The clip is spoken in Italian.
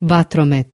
vatromet.